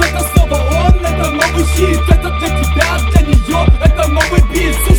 это слово он, это новый хит, это для тебя, для нее, это новый бит.